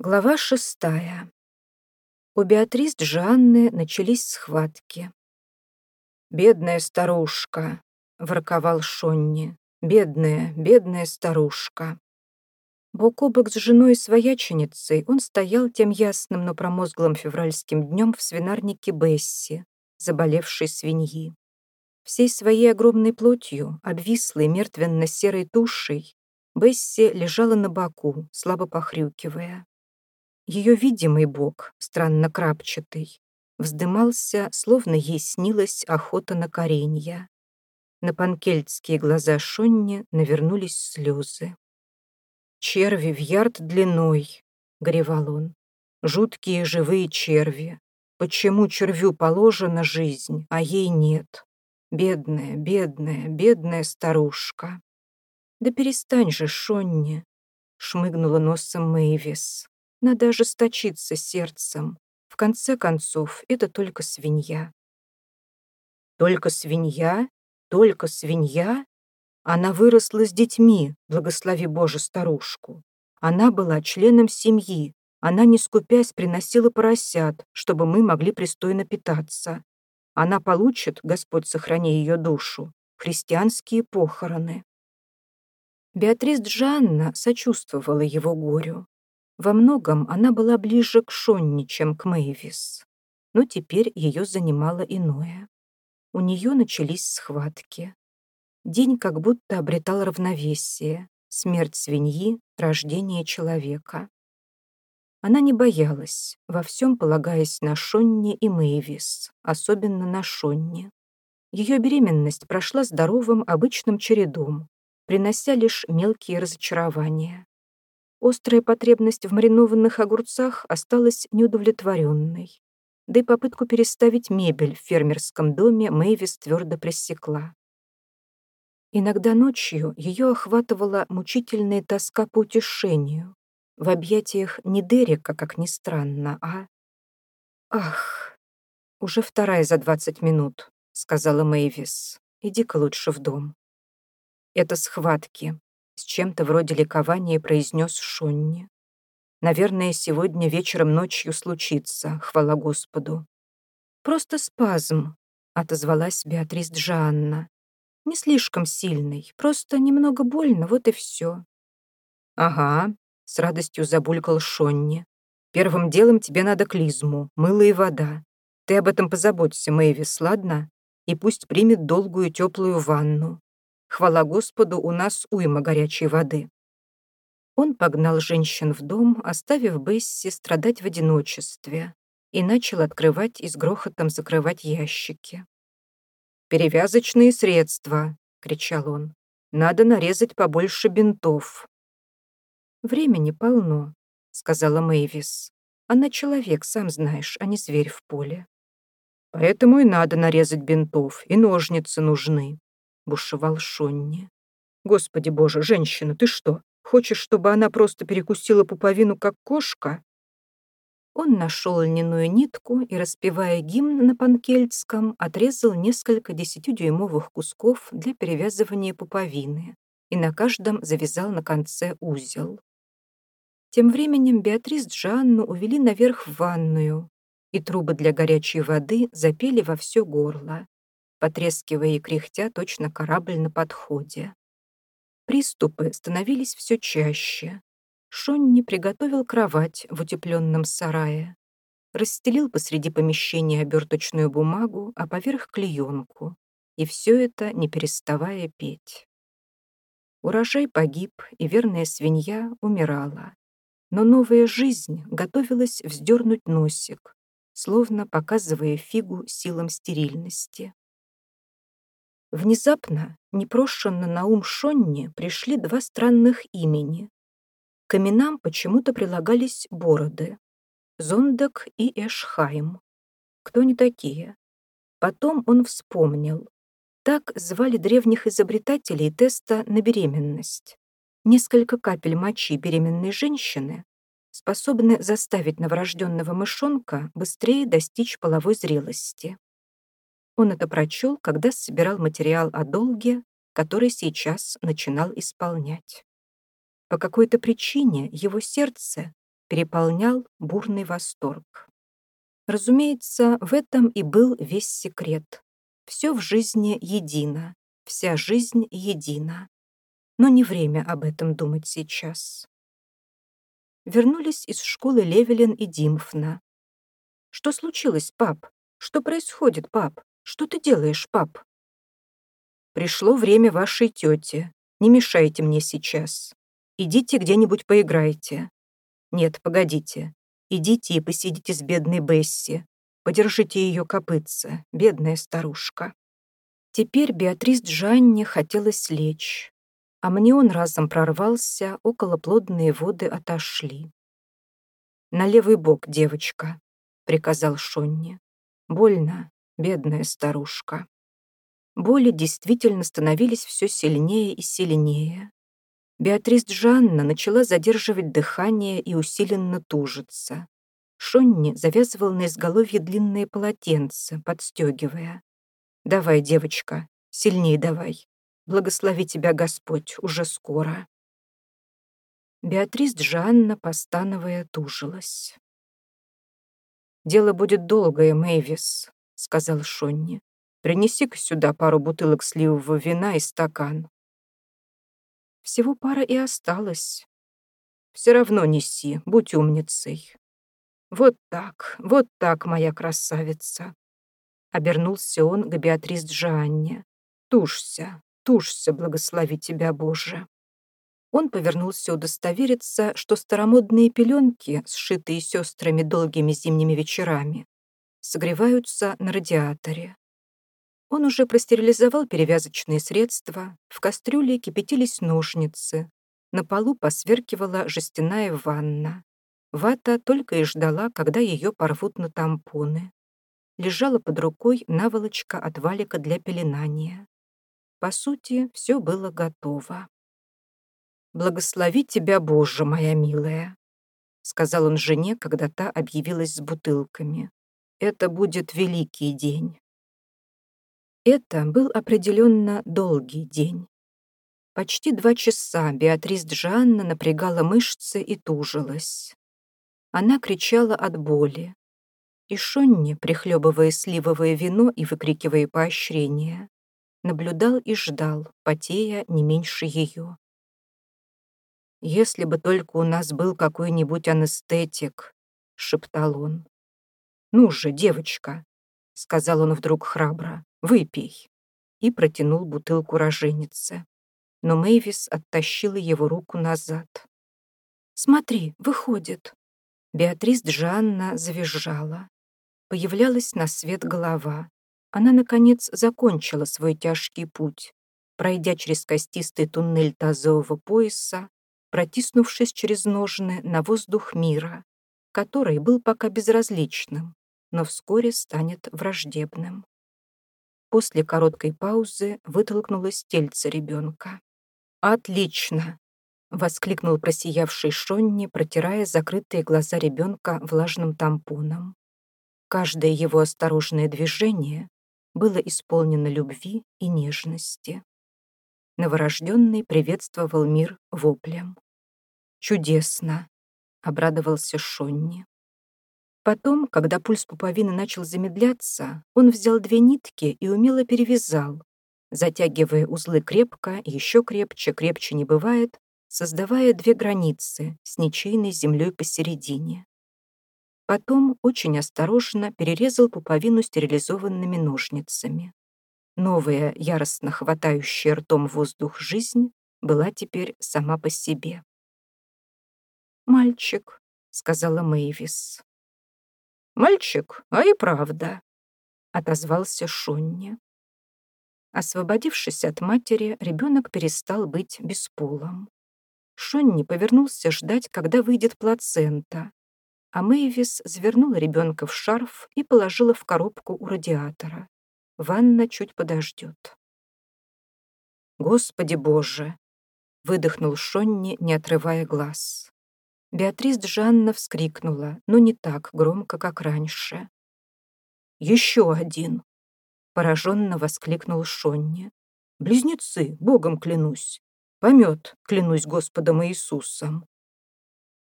Глава шестая. У Беатрис Джанны начались схватки. «Бедная старушка», — ворковал Шонни. «Бедная, бедная старушка». Бок о бок с женой-свояченицей он стоял тем ясным, но промозглым февральским днем в свинарнике Бесси, заболевшей свиньи. Всей своей огромной плотью, обвислой мертвенно-серой тушей, Бесси лежала на боку, слабо похрюкивая. Ее видимый бок, странно крапчатый, вздымался, словно ей снилась охота на коренья. На панкельтские глаза Шонни навернулись слезы. «Черви в ярд длиной», — горевал он. «Жуткие живые черви. Почему червю положена жизнь, а ей нет? Бедная, бедная, бедная старушка». «Да перестань же, Шонни», — шмыгнула носом Мэйвис. Надо ожесточиться сердцем. В конце концов, это только свинья. Только свинья? Только свинья? Она выросла с детьми, благослови Боже старушку. Она была членом семьи. Она, не скупясь, приносила поросят, чтобы мы могли пристойно питаться. Она получит, Господь сохрани ее душу, христианские похороны. Беатрис Джанна сочувствовала его горю. Во многом она была ближе к Шонни, чем к Мэйвис. Но теперь ее занимало иное. У нее начались схватки. День как будто обретал равновесие. Смерть свиньи, рождение человека. Она не боялась, во всем полагаясь на Шонни и Мэйвис, особенно на Шонни. Ее беременность прошла здоровым обычным чередом, принося лишь мелкие разочарования. Острая потребность в маринованных огурцах осталась неудовлетворенной. Да и попытку переставить мебель в фермерском доме Мэйвис твердо пресекла. Иногда ночью ее охватывала мучительная тоска по утешению. В объятиях не Дерека, как ни странно, а... «Ах, уже вторая за двадцать минут», — сказала Мэйвис. «Иди-ка лучше в дом». Это схватки, с чем-то вроде ликования произнес Шонни. Наверное, сегодня вечером ночью случится, хвала Господу. Просто спазм, отозвалась Беатрис Джанна. Не слишком сильный, просто немного больно, вот и все. Ага, с радостью забулькал Шонни. Первым делом тебе надо клизму, мыло и вода. Ты об этом позаботься, Мэйвис, ладно? И пусть примет долгую теплую ванну. Хвала Господу, у нас уйма горячей воды. Он погнал женщин в дом, оставив Бесси страдать в одиночестве, и начал открывать и с грохотом закрывать ящики. «Перевязочные средства!» — кричал он. «Надо нарезать побольше бинтов». «Времени полно», — сказала Мэйвис. «Она человек, сам знаешь, а не зверь в поле». «Поэтому и надо нарезать бинтов, и ножницы нужны», бушевал Шонни. «Господи боже, женщина, ты что, хочешь, чтобы она просто перекусила пуповину, как кошка?» Он нашел льняную нитку и, распевая гимн на панкельтском, отрезал несколько десятидюймовых кусков для перевязывания пуповины и на каждом завязал на конце узел. Тем временем Беатрис Джанну увели наверх в ванную, и трубы для горячей воды запели во все горло потрескивая и кряхтя точно корабль на подходе. Приступы становились все чаще. Шонни приготовил кровать в утепленном сарае, расстелил посреди помещения оберточную бумагу, а поверх клеенку, и все это не переставая петь. Урожай погиб, и верная свинья умирала. Но новая жизнь готовилась вздернуть носик, словно показывая фигу силам стерильности. Внезапно, непрошенно на ум Шонни пришли два странных имени. К именам почему-то прилагались бороды. Зондек и Эшхайм. Кто они такие? Потом он вспомнил. Так звали древних изобретателей теста на беременность. Несколько капель мочи беременной женщины способны заставить новорожденного мышонка быстрее достичь половой зрелости. Он это прочел, когда собирал материал о долге, который сейчас начинал исполнять. По какой-то причине его сердце переполнял бурный восторг. Разумеется, в этом и был весь секрет. Все в жизни едино, вся жизнь едина. Но не время об этом думать сейчас. Вернулись из школы Левелин и Димфна. «Что случилось, пап? Что происходит, пап? Что ты делаешь, пап?» «Пришло время вашей тети. Не мешайте мне сейчас. Идите где-нибудь поиграйте. Нет, погодите. Идите и посидите с бедной Бесси. Подержите ее копытца, бедная старушка. Теперь Беатрис Джанне хотелось лечь, а мне он разом прорвался, околоплодные воды отошли. «На левый бок, девочка», — приказал Шонни. «Больно, бедная старушка». Боли действительно становились все сильнее и сильнее. Беатрис Джанна начала задерживать дыхание и усиленно тужиться. Шонни завязывал на изголовье длинные полотенца, подстегивая. «Давай, девочка, сильнее давай. Благослови тебя Господь, уже скоро». Беатрис Джанна, постановая, тужилась. «Дело будет долгое, Мэйвис», — сказал Шонни. «Принеси-ка сюда пару бутылок сливового вина и стакан. Всего пара и осталось. Все равно неси, будь умницей. Вот так, вот так, моя красавица. Обернулся он к Беатрис Джанне. Тушься, тушься, благослови тебя, Боже. Он повернулся удостовериться, что старомодные пеленки, сшитые сестрами долгими зимними вечерами, согреваются на радиаторе. Он уже простерилизовал перевязочные средства, в кастрюле кипятились ножницы, на полу посверкивала жестяная ванна. Вата только и ждала, когда ее порвут на тампоны. Лежала под рукой наволочка от валика для пеленания. По сути, все было готово. «Благослови тебя, Боже, моя милая», — сказал он жене, когда та объявилась с бутылками. «Это будет великий день». Это был определенно долгий день. Почти два часа Беатрис Джанна напрягала мышцы и тужилась. Она кричала от боли. И Шонни, прихлебывая сливовое вино и выкрикивая поощрения, наблюдал и ждал, потея не меньше ее. «Если бы только у нас был какой-нибудь анестетик», — шептал он. «Ну же, девочка», — сказал он вдруг храбро, Выпей!» И протянул бутылку роженице. Но Мэйвис оттащила его руку назад. «Смотри, выходит!» Беатрис Джанна завизжала. Появлялась на свет голова. Она, наконец, закончила свой тяжкий путь, пройдя через костистый туннель тазового пояса, протиснувшись через ножны на воздух мира, который был пока безразличным, но вскоре станет враждебным. После короткой паузы вытолкнулось тельце ребенка. «Отлично!» — воскликнул просиявший Шонни, протирая закрытые глаза ребенка влажным тампоном. Каждое его осторожное движение было исполнено любви и нежности. Новорожденный приветствовал мир воплем. «Чудесно!» — обрадовался Шонни. Потом, когда пульс пуповины начал замедляться, он взял две нитки и умело перевязал, затягивая узлы крепко, еще крепче, крепче не бывает, создавая две границы с ничейной землей посередине. Потом очень осторожно перерезал пуповину стерилизованными ножницами. Новая, яростно хватающая ртом воздух жизнь была теперь сама по себе. «Мальчик», — сказала Мэйвис. «Мальчик, а и правда», — отозвался Шонни. Освободившись от матери, ребенок перестал быть бесполым. Шонни повернулся ждать, когда выйдет плацента, а Мэйвис завернула ребенка в шарф и положила в коробку у радиатора. Ванна чуть подождет. «Господи Боже!» — выдохнул Шонни, не отрывая глаз. Беатрис Джанна вскрикнула, но не так громко, как раньше. «Еще один!» — пораженно воскликнул Шонни. «Близнецы, богом клянусь! Помет, клянусь Господом Иисусом!»